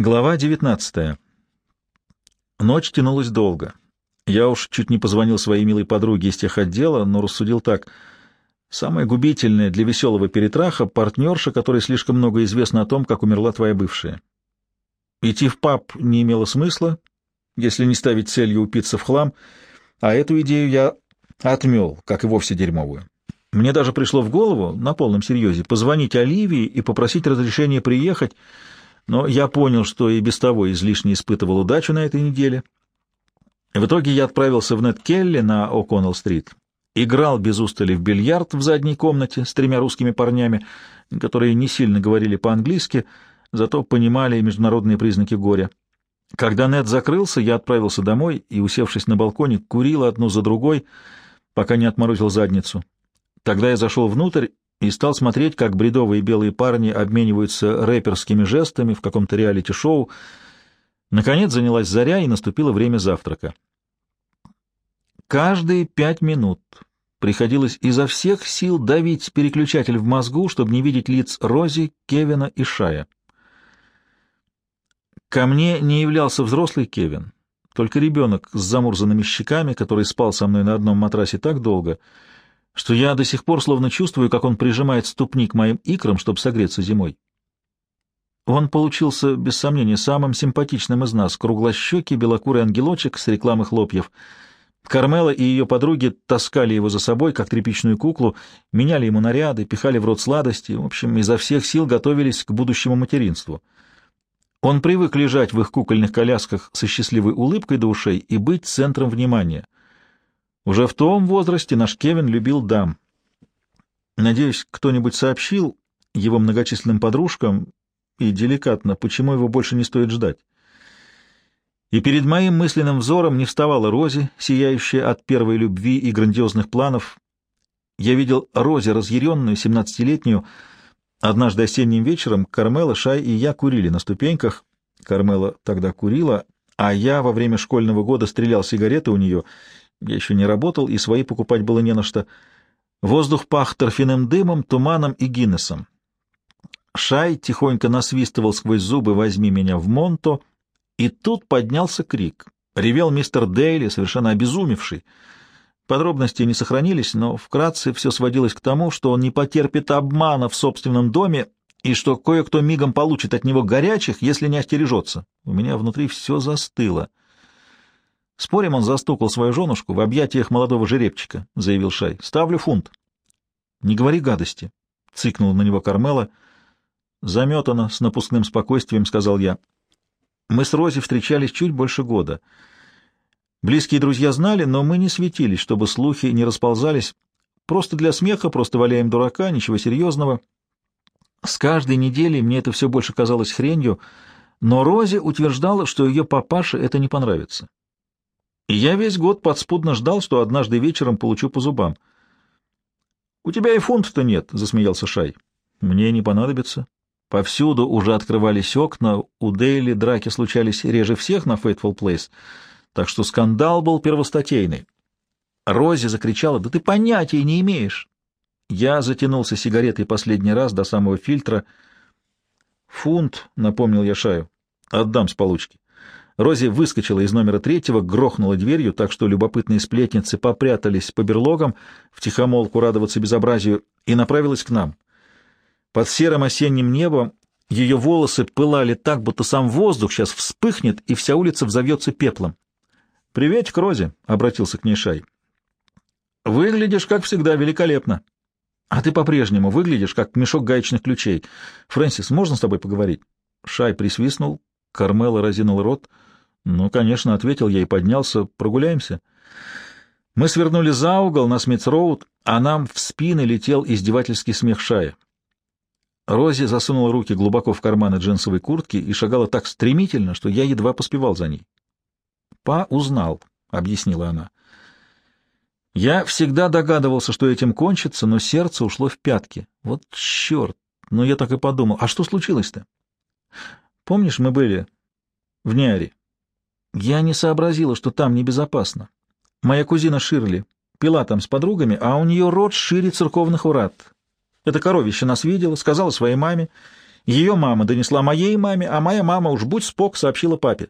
Глава 19. Ночь тянулась долго. Я уж чуть не позвонил своей милой подруге из тех отдела, но рассудил так. Самое губительное для веселого перетраха — партнерша, которой слишком много известно о том, как умерла твоя бывшая. Идти в паб не имело смысла, если не ставить целью упиться в хлам, а эту идею я отмел, как и вовсе дерьмовую. Мне даже пришло в голову, на полном серьезе, позвонить Оливии и попросить разрешения приехать, но я понял, что и без того излишне испытывал удачу на этой неделе. В итоге я отправился в Нет Келли на О'Коннелл-стрит, играл без устали в бильярд в задней комнате с тремя русскими парнями, которые не сильно говорили по-английски, зато понимали международные признаки горя. Когда Нет закрылся, я отправился домой и, усевшись на балконе, курил одну за другой, пока не отморозил задницу. Тогда я зашел внутрь и стал смотреть, как бредовые белые парни обмениваются рэперскими жестами в каком-то реалити-шоу. Наконец занялась заря, и наступило время завтрака. Каждые пять минут приходилось изо всех сил давить переключатель в мозгу, чтобы не видеть лиц Рози, Кевина и Шая. Ко мне не являлся взрослый Кевин, только ребенок с замурзанными щеками, который спал со мной на одном матрасе так долго, что я до сих пор словно чувствую, как он прижимает ступни к моим икрам, чтобы согреться зимой. Он получился, без сомнения, самым симпатичным из нас, круглощекий белокурый ангелочек с рекламы хлопьев — Кармела и ее подруги таскали его за собой, как тряпичную куклу, меняли ему наряды, пихали в рот сладости, в общем, изо всех сил готовились к будущему материнству. Он привык лежать в их кукольных колясках со счастливой улыбкой до ушей и быть центром внимания. Уже в том возрасте наш Кевин любил дам. Надеюсь, кто-нибудь сообщил его многочисленным подружкам и деликатно, почему его больше не стоит ждать. И перед моим мысленным взором не вставала Рози, сияющая от первой любви и грандиозных планов. Я видел Рози, разъяренную, семнадцатилетнюю. Однажды осенним вечером Кармела, Шай и я курили на ступеньках. Кармела тогда курила, а я во время школьного года стрелял сигареты у нее. Я еще не работал, и свои покупать было не на что. Воздух пах торфяным дымом, туманом и Гиннесом. Шай тихонько насвистывал сквозь зубы «Возьми меня в Монто», и тут поднялся крик. Ревел мистер Дейли, совершенно обезумевший. Подробности не сохранились, но вкратце все сводилось к тому, что он не потерпит обмана в собственном доме и что кое-кто мигом получит от него горячих, если не остережется. У меня внутри все застыло. Спорим, он застукал свою женушку в объятиях молодого жеребчика, — заявил Шай. — Ставлю фунт. — Не говори гадости, — цикнул на него Кармела. — Заметано, с напускным спокойствием, — сказал я. Мы с Рози встречались чуть больше года. Близкие друзья знали, но мы не светились, чтобы слухи не расползались. Просто для смеха, просто валяем дурака, ничего серьезного. С каждой неделей мне это все больше казалось хренью, но Рози утверждала, что ее папаше это не понравится. И я весь год подспудно ждал, что однажды вечером получу по зубам. — У тебя и фунта-то нет, — засмеялся Шай. — Мне не понадобится. Повсюду уже открывались окна, у Дейли драки случались реже всех на Фейтфул Плейс, так что скандал был первостатейный. Рози закричала, «Да ты понятия не имеешь!» Я затянулся сигаретой последний раз до самого фильтра. «Фунт», — напомнил я Шаю, — «отдам с получки». Рози выскочила из номера третьего, грохнула дверью, так что любопытные сплетницы попрятались по берлогам, втихомолку радоваться безобразию, и направилась к нам. Под серым осенним небом ее волосы пылали так, будто сам воздух сейчас вспыхнет, и вся улица взовьется пеплом. — Приветик, Рози, — обратился к ней Шай. — Выглядишь, как всегда, великолепно. — А ты по-прежнему выглядишь, как мешок гаечных ключей. Фрэнсис, можно с тобой поговорить? Шай присвистнул, Кармела разинул рот. — Ну, конечно, — ответил я и поднялся. — Прогуляемся? Мы свернули за угол на Смитс-Роуд, а нам в спины летел издевательский смех Шая. Рози засунула руки глубоко в карманы джинсовой куртки и шагала так стремительно, что я едва поспевал за ней. «Па узнал», — объяснила она. Я всегда догадывался, что этим кончится, но сердце ушло в пятки. Вот черт! Но я так и подумал. А что случилось-то? Помнишь, мы были в Ниаре? Я не сообразила, что там небезопасно. Моя кузина Ширли пила там с подругами, а у нее рот шире церковных врат. Это коровище нас видела, сказала своей маме, Ее мама донесла моей маме, а моя мама, уж будь спок, сообщила папе.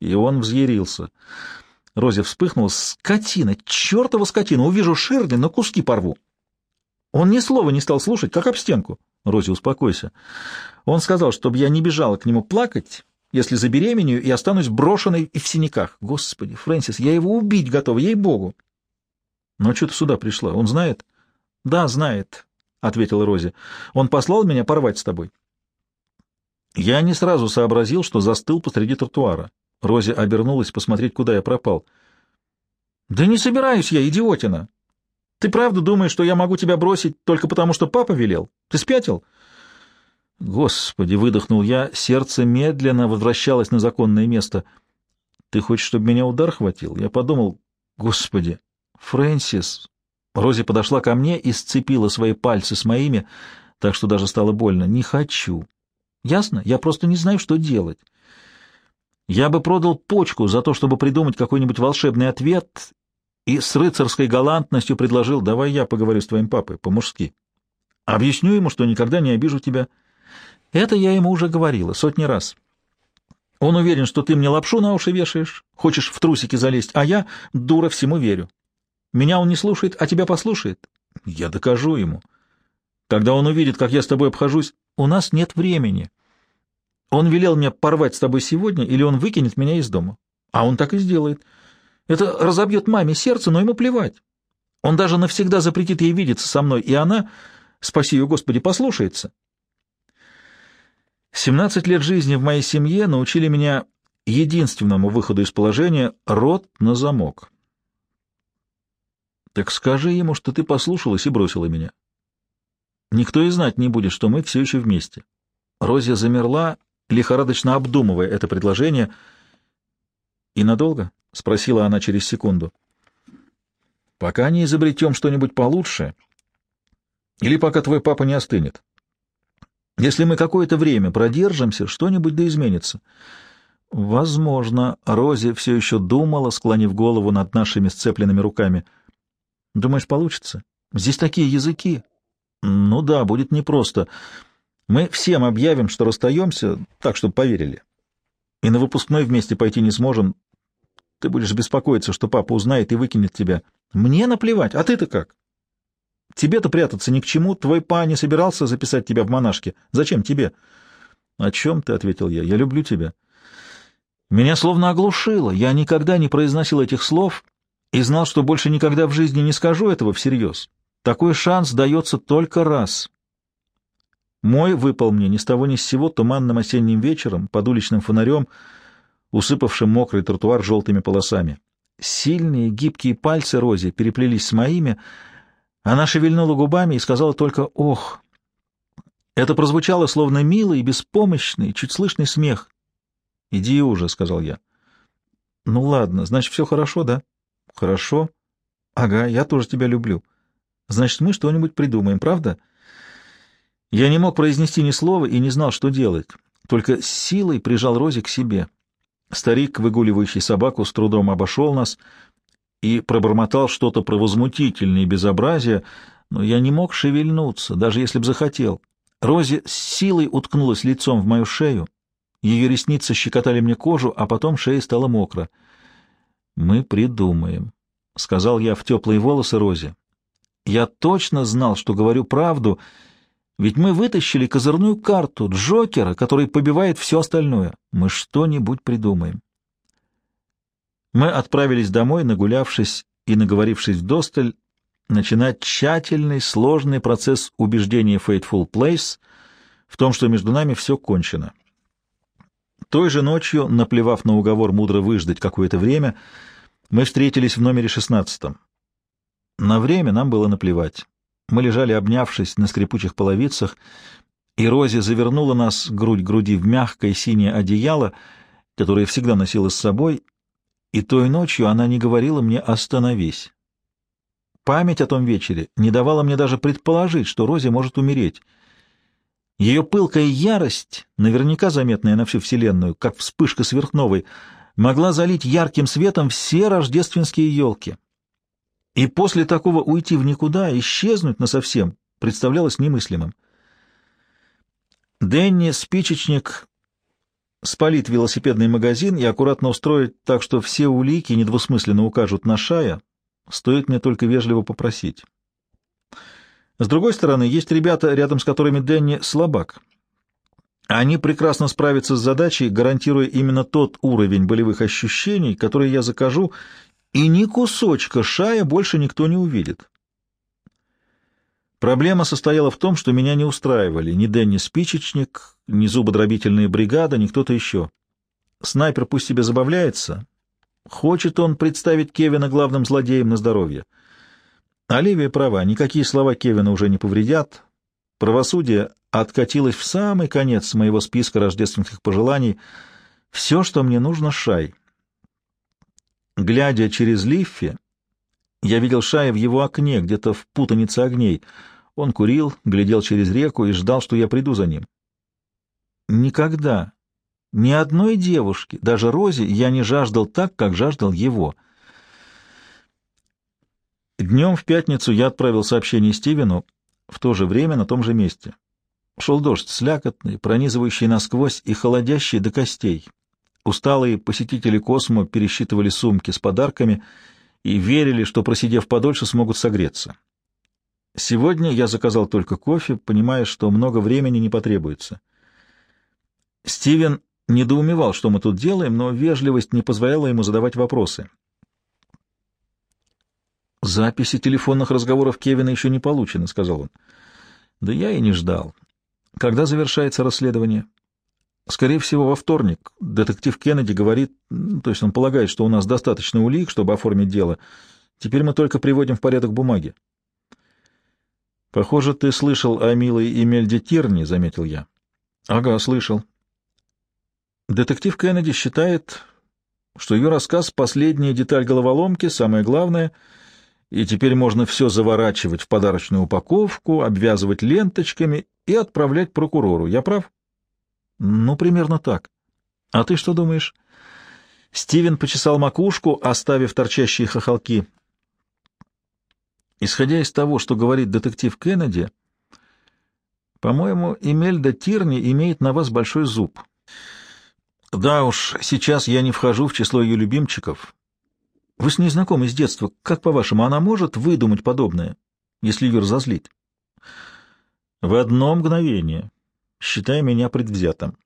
И он взъярился. Рози вспыхнула. «Скотина! Чертова скотина! Увижу Ширли, на куски порву!» Он ни слова не стал слушать, как об стенку. Рози, успокойся. Он сказал, чтобы я не бежала к нему плакать, если забеременею и останусь брошенной и в синяках. Господи, Фрэнсис, я его убить готова, ей-богу. Но что ты сюда пришла? Он знает? Да, знает, — ответила Рози. Он послал меня порвать с тобой. Я не сразу сообразил, что застыл посреди тротуара. Рози обернулась посмотреть, куда я пропал. «Да не собираюсь я, идиотина! Ты правда думаешь, что я могу тебя бросить только потому, что папа велел? Ты спятил?» «Господи!» — выдохнул я, сердце медленно возвращалось на законное место. «Ты хочешь, чтобы меня удар хватил?» Я подумал, «Господи! Фрэнсис!» Рози подошла ко мне и сцепила свои пальцы с моими, так что даже стало больно. «Не хочу!» Ясно? Я просто не знаю, что делать. Я бы продал почку за то, чтобы придумать какой-нибудь волшебный ответ, и с рыцарской галантностью предложил, давай я поговорю с твоим папой по-мужски. Объясню ему, что никогда не обижу тебя. Это я ему уже говорила сотни раз. Он уверен, что ты мне лапшу на уши вешаешь, хочешь в трусики залезть, а я, дура, всему верю. Меня он не слушает, а тебя послушает. Я докажу ему. Когда он увидит, как я с тобой обхожусь, у нас нет времени. Он велел мне порвать с тобой сегодня, или он выкинет меня из дома. А он так и сделает. Это разобьет маме сердце, но ему плевать. Он даже навсегда запретит ей видеться со мной, и она, спаси ее Господи, послушается. Семнадцать лет жизни в моей семье научили меня единственному выходу из положения — рот на замок. Так скажи ему, что ты послушалась и бросила меня. Никто и знать не будет, что мы все еще вместе. Розия замерла, лихорадочно обдумывая это предложение. «И надолго?» — спросила она через секунду. «Пока не изобретем что-нибудь получше, или пока твой папа не остынет. Если мы какое-то время продержимся, что-нибудь да изменится». «Возможно», — Рози все еще думала, склонив голову над нашими сцепленными руками. «Думаешь, получится? Здесь такие языки». «Ну да, будет непросто. Мы всем объявим, что расстаемся, так, чтобы поверили. И на выпускной вместе пойти не сможем. Ты будешь беспокоиться, что папа узнает и выкинет тебя. Мне наплевать, а ты-то как? Тебе-то прятаться ни к чему. Твой па не собирался записать тебя в монашке. Зачем тебе? — О чем ты? — ответил я. — Я люблю тебя. Меня словно оглушило. Я никогда не произносил этих слов и знал, что больше никогда в жизни не скажу этого всерьез. Такой шанс дается только раз. Мой выпал мне ни с того ни с сего туманным осенним вечером под уличным фонарем, усыпавшим мокрый тротуар желтыми полосами. Сильные гибкие пальцы Рози переплелись с моими, она шевельнула губами и сказала только «Ох!». Это прозвучало словно милый, беспомощный, чуть слышный смех. «Иди уже», — сказал я. «Ну ладно, значит, все хорошо, да?» «Хорошо. Ага, я тоже тебя люблю. Значит, мы что-нибудь придумаем, правда?» Я не мог произнести ни слова и не знал, что делать, только с силой прижал Рози к себе. Старик, выгуливающий собаку, с трудом обошел нас и пробормотал что-то про возмутительные безобразия, но я не мог шевельнуться, даже если б захотел. Рози с силой уткнулась лицом в мою шею, ее ресницы щекотали мне кожу, а потом шея стала мокра. «Мы придумаем», — сказал я в теплые волосы Рози. Я точно знал, что говорю правду — ведь мы вытащили козырную карту Джокера, который побивает все остальное. Мы что-нибудь придумаем. Мы отправились домой, нагулявшись и наговорившись вдосталь, начинать тщательный, сложный процесс убеждения Fateful Place в том, что между нами все кончено. Той же ночью, наплевав на уговор мудро выждать какое-то время, мы встретились в номере шестнадцатом. На время нам было наплевать. Мы лежали, обнявшись на скрипучих половицах, и Рози завернула нас грудь груди в мягкое синее одеяло, которое всегда носила с собой, и той ночью она не говорила мне «остановись». Память о том вечере не давала мне даже предположить, что Рози может умереть. Ее пылкая ярость, наверняка заметная на всю Вселенную, как вспышка сверхновой, могла залить ярким светом все рождественские елки. И после такого уйти в никуда, исчезнуть насовсем, представлялось немыслимым. Дэнни, спичечник, спалит велосипедный магазин и аккуратно устроит так, что все улики недвусмысленно укажут на Шая, стоит мне только вежливо попросить. С другой стороны, есть ребята, рядом с которыми Дэнни слабак. Они прекрасно справятся с задачей, гарантируя именно тот уровень болевых ощущений, который я закажу, и ни кусочка Шая больше никто не увидит. Проблема состояла в том, что меня не устраивали ни Дэнни Спичечник, ни зубодробительная бригада, ни кто-то еще. Снайпер пусть себе забавляется. Хочет он представить Кевина главным злодеем на здоровье. Оливия права, никакие слова Кевина уже не повредят. Правосудие откатилось в самый конец моего списка рождественских пожеланий. Все, что мне нужно, Шай. Глядя через Лиффи, я видел Шая в его окне, где-то в путанице огней. Он курил, глядел через реку и ждал, что я приду за ним. Никогда, ни одной девушки, даже Розе, я не жаждал так, как жаждал его. Днем в пятницу я отправил сообщение Стивену в то же время на том же месте. Шел дождь, слякотный, пронизывающий насквозь и холодящий до костей. Усталые посетители Космо пересчитывали сумки с подарками и верили, что, просидев подольше, смогут согреться. Сегодня я заказал только кофе, понимая, что много времени не потребуется. Стивен недоумевал, что мы тут делаем, но вежливость не позволяла ему задавать вопросы. «Записи телефонных разговоров Кевина еще не получены», — сказал он. «Да я и не ждал. Когда завершается расследование?» Скорее всего, во вторник. Детектив Кеннеди говорит, то есть он полагает, что у нас достаточно улик, чтобы оформить дело. Теперь мы только приводим в порядок бумаги. Похоже, ты слышал о милой Эмельде Тирни, заметил я. Ага, слышал. Детектив Кеннеди считает, что ее рассказ — последняя деталь головоломки, самое главное, и теперь можно все заворачивать в подарочную упаковку, обвязывать ленточками и отправлять прокурору. Я прав? Ну, примерно так. А ты что думаешь? Стивен почесал макушку, оставив торчащие хохолки. Исходя из того, что говорит детектив Кеннеди, по-моему, Эмельда Тирни имеет на вас большой зуб. Да уж, сейчас я не вхожу в число ее любимчиков. Вы с ней знакомы с детства. Как, по-вашему, она может выдумать подобное, если ее разозлить? В одно мгновение считая меня предвзятым.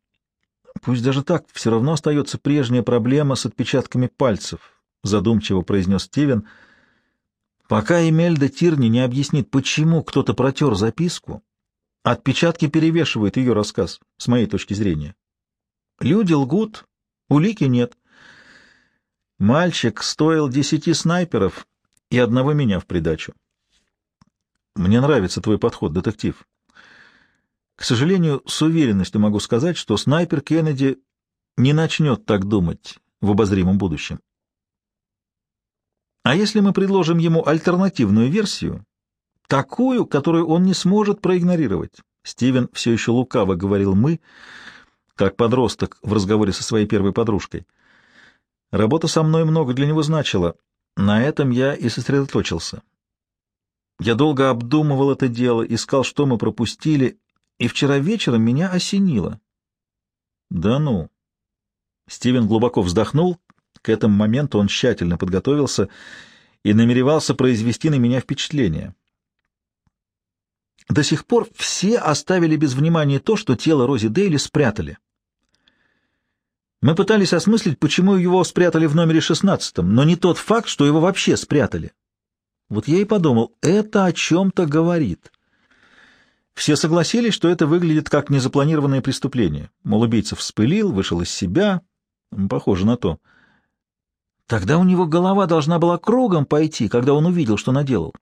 Пусть даже так, все равно остается прежняя проблема с отпечатками пальцев, задумчиво произнес Стивен. Пока Эмельда Тирни не объяснит, почему кто-то протер записку, отпечатки перевешивают ее рассказ, с моей точки зрения. Люди лгут, улики нет. Мальчик стоил десяти снайперов и одного меня в придачу. Мне нравится твой подход, детектив. К сожалению, с уверенностью могу сказать, что снайпер Кеннеди не начнет так думать в обозримом будущем. А если мы предложим ему альтернативную версию, такую, которую он не сможет проигнорировать? Стивен все еще лукаво говорил «мы», как подросток в разговоре со своей первой подружкой. Работа со мной много для него значила. На этом я и сосредоточился. Я долго обдумывал это дело, искал, что мы пропустили, и вчера вечером меня осенило. Да ну. Стивен глубоко вздохнул. К этому моменту он тщательно подготовился и намеревался произвести на меня впечатление. До сих пор все оставили без внимания то, что тело Рози Дейли спрятали. Мы пытались осмыслить, почему его спрятали в номере шестнадцатом, но не тот факт, что его вообще спрятали. Вот я и подумал, это о чем-то говорит. Все согласились, что это выглядит как незапланированное преступление. Мол, убийца вспылил, вышел из себя. Похоже на то. Тогда у него голова должна была кругом пойти, когда он увидел, что наделал.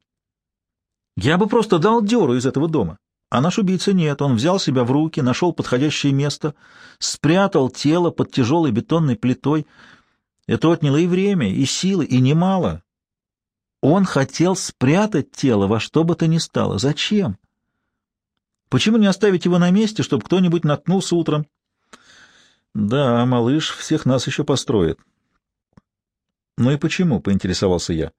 Я бы просто дал дёру из этого дома. А наш убийца нет. Он взял себя в руки, нашел подходящее место, спрятал тело под тяжелой бетонной плитой. Это отняло и время, и силы, и немало. Он хотел спрятать тело во что бы то ни стало. Зачем? Почему не оставить его на месте, чтобы кто-нибудь наткнулся утром? Да, малыш всех нас еще построит. Ну и почему, — поинтересовался я.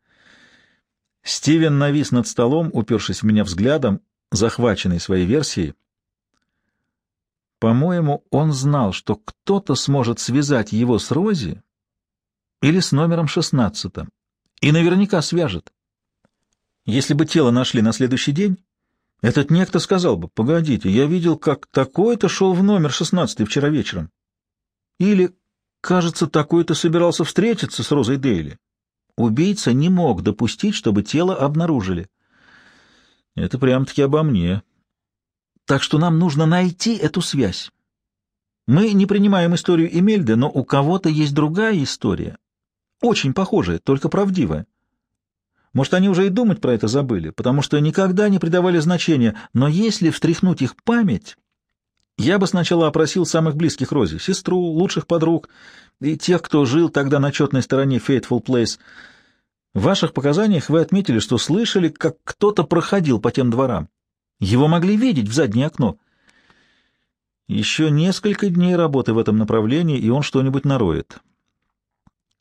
Стивен навис над столом, упершись в меня взглядом, захваченный своей версией. По-моему, он знал, что кто-то сможет связать его с Рози или с номером шестнадцатым, и наверняка свяжет. Если бы тело нашли на следующий день, этот некто сказал бы, «Погодите, я видел, как такой-то шел в номер шестнадцатый вчера вечером». Или, кажется, такой-то собирался встретиться с Розой Дейли. Убийца не мог допустить, чтобы тело обнаружили. Это прям-таки обо мне. Так что нам нужно найти эту связь. Мы не принимаем историю Эмельды, но у кого-то есть другая история. Очень похожая, только правдивая. Может, они уже и думать про это забыли, потому что никогда не придавали значения, но если встряхнуть их память, я бы сначала опросил самых близких Рози, сестру, лучших подруг и тех, кто жил тогда на четной стороне Fateful Place. В ваших показаниях вы отметили, что слышали, как кто-то проходил по тем дворам. Его могли видеть в заднее окно. Еще несколько дней работы в этом направлении, и он что-нибудь нароет.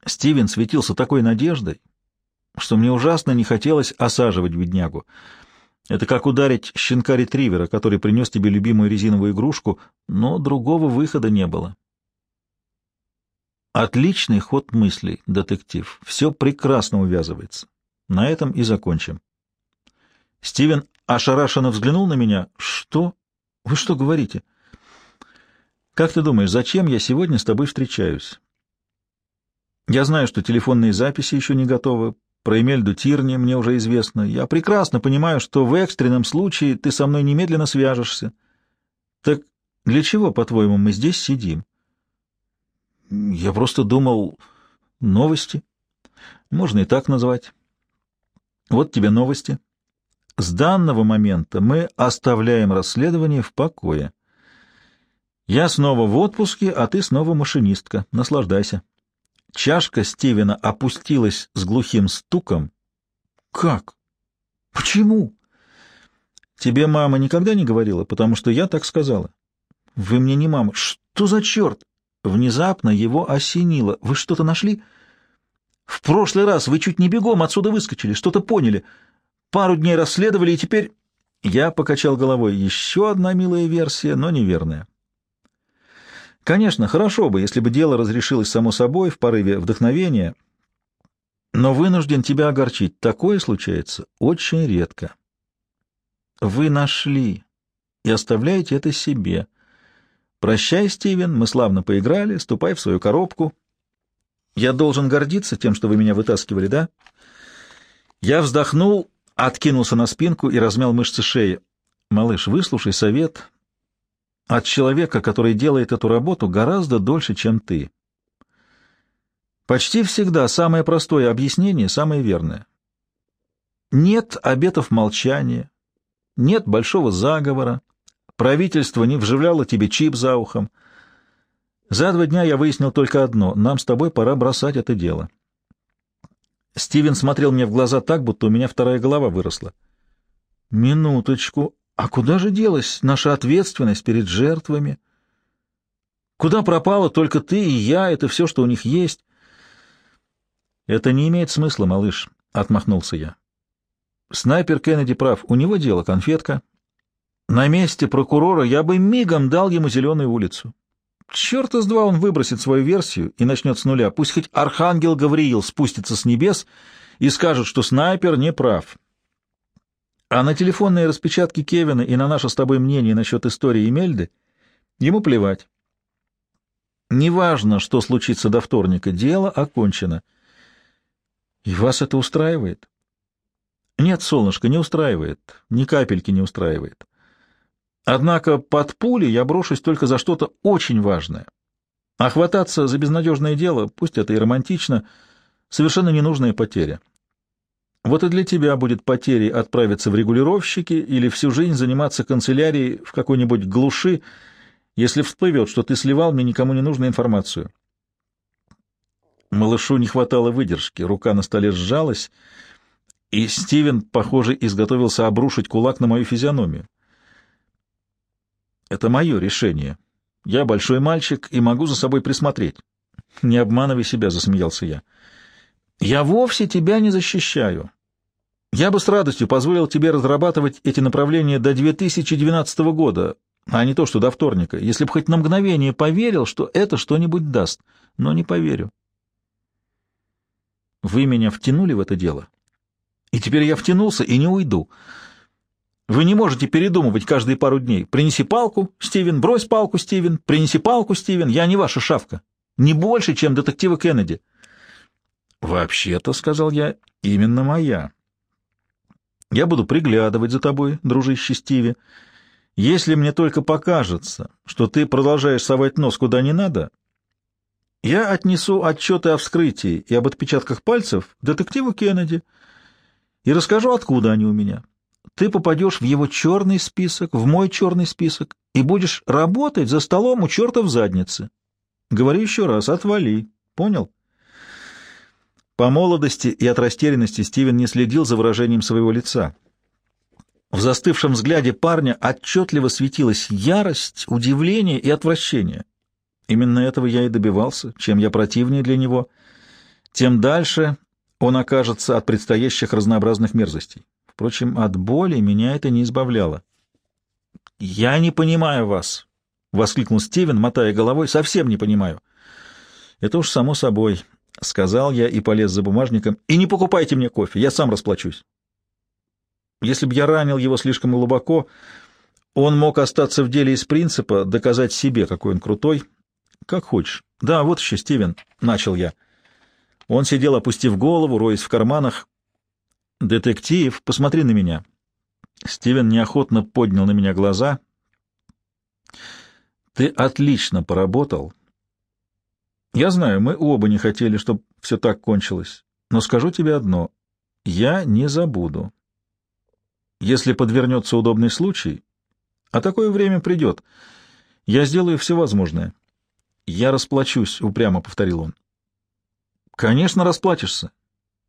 Стивен светился такой надеждой, что мне ужасно не хотелось осаживать беднягу. Это как ударить щенка-ретривера, который принес тебе любимую резиновую игрушку, но другого выхода не было. Отличный ход мыслей, детектив. Все прекрасно увязывается. На этом и закончим. Стивен ошарашенно взглянул на меня. Что? Вы что говорите? Как ты думаешь, зачем я сегодня с тобой встречаюсь? Я знаю, что телефонные записи еще не готовы. Про Эмельду Тирни мне уже известно. Я прекрасно понимаю, что в экстренном случае ты со мной немедленно свяжешься. Так для чего, по-твоему, мы здесь сидим? Я просто думал... Новости? Можно и так назвать. Вот тебе новости. С данного момента мы оставляем расследование в покое. Я снова в отпуске, а ты снова машинистка. Наслаждайся. Чашка Стивена опустилась с глухим стуком. Как? Почему? Тебе мама никогда не говорила, потому что я так сказала. Вы мне не мама. Что за черт? Внезапно его осенило. Вы что-то нашли? В прошлый раз вы чуть не бегом отсюда выскочили, что-то поняли. Пару дней расследовали, и теперь... Я покачал головой. Еще одна милая версия, но неверная. Конечно, хорошо бы, если бы дело разрешилось само собой в порыве вдохновения, но вынужден тебя огорчить. Такое случается очень редко. Вы нашли и оставляете это себе. Прощай, Стивен, мы славно поиграли, ступай в свою коробку. Я должен гордиться тем, что вы меня вытаскивали, да? Я вздохнул, откинулся на спинку и размял мышцы шеи. Малыш, выслушай совет от человека, который делает эту работу гораздо дольше, чем ты. Почти всегда самое простое объяснение самое верное. Нет обетов молчания, нет большого заговора, правительство не вживляло тебе чип за ухом. За два дня я выяснил только одно — нам с тобой пора бросать это дело. Стивен смотрел мне в глаза так, будто у меня вторая голова выросла. «Минуточку», а куда же делась наша ответственность перед жертвами? Куда пропала только ты и я, это все, что у них есть? Это не имеет смысла, малыш, — отмахнулся я. Снайпер Кеннеди прав, у него дело конфетка. На месте прокурора я бы мигом дал ему зеленую улицу. Черта с два он выбросит свою версию и начнет с нуля. Пусть хоть архангел Гавриил спустится с небес и скажет, что снайпер не прав. А на телефонные распечатки Кевина и на наше с тобой мнение насчет истории Эмельды ему плевать. Неважно, что случится до вторника, дело окончено. И вас это устраивает? Нет, солнышко, не устраивает, ни капельки не устраивает. Однако под пули я брошусь только за что-то очень важное. А хвататься за безнадежное дело, пусть это и романтично, совершенно ненужная потеря. Вот и для тебя будет потерей отправиться в регулировщики или всю жизнь заниматься канцелярией в какой-нибудь глуши, если всплывет, что ты сливал мне никому не нужную информацию. Малышу не хватало выдержки, рука на столе сжалась, и Стивен, похоже, изготовился обрушить кулак на мою физиономию. Это мое решение. Я большой мальчик и могу за собой присмотреть. Не обманывай себя, — засмеялся я. Я вовсе тебя не защищаю. Я бы с радостью позволил тебе разрабатывать эти направления до 2012 года, а не то, что до вторника, если бы хоть на мгновение поверил, что это что-нибудь даст, но не поверю. Вы меня втянули в это дело, и теперь я втянулся и не уйду. Вы не можете передумывать каждые пару дней. Принеси палку, Стивен, брось палку, Стивен, принеси палку, Стивен, я не ваша шавка. Не больше, чем детектива Кеннеди. Вообще-то, — сказал я, — именно моя. Я буду приглядывать за тобой, дружище Стиви. Если мне только покажется, что ты продолжаешь совать нос куда не надо, я отнесу отчеты о вскрытии и об отпечатках пальцев детективу Кеннеди и расскажу, откуда они у меня. Ты попадешь в его черный список, в мой черный список, и будешь работать за столом у черта в заднице. Говорю еще раз, отвали. Понял? По молодости и от растерянности Стивен не следил за выражением своего лица. В застывшем взгляде парня отчетливо светилась ярость, удивление и отвращение. Именно этого я и добивался. Чем я противнее для него, тем дальше он окажется от предстоящих разнообразных мерзостей. Впрочем, от боли меня это не избавляло. «Я не понимаю вас!» — воскликнул Стивен, мотая головой. «Совсем не понимаю». «Это уж само собой», — сказал я и полез за бумажником. «И не покупайте мне кофе, я сам расплачусь». Если бы я ранил его слишком глубоко, он мог остаться в деле из принципа, доказать себе, какой он крутой. Как хочешь. Да, вот еще, Стивен, — начал я. Он сидел, опустив голову, роясь в карманах. «Детектив, посмотри на меня». Стивен неохотно поднял на меня глаза. «Ты отлично поработал. Я знаю, мы оба не хотели, чтобы все так кончилось. Но скажу тебе одно. Я не забуду. Если подвернется удобный случай, а такое время придет, я сделаю все возможное. Я расплачусь, — упрямо повторил он. Конечно, расплатишься.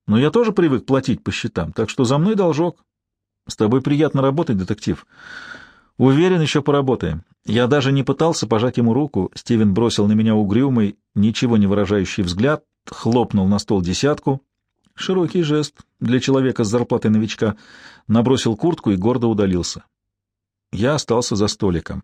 Но я тоже привык платить по счетам, так что за мной должок. С тобой приятно работать, детектив. Уверен, еще поработаем. Я даже не пытался пожать ему руку. Стивен бросил на меня угрюмый, ничего не выражающий взгляд, хлопнул на стол десятку Широкий жест для человека с зарплатой новичка. Набросил куртку и гордо удалился. Я остался за столиком.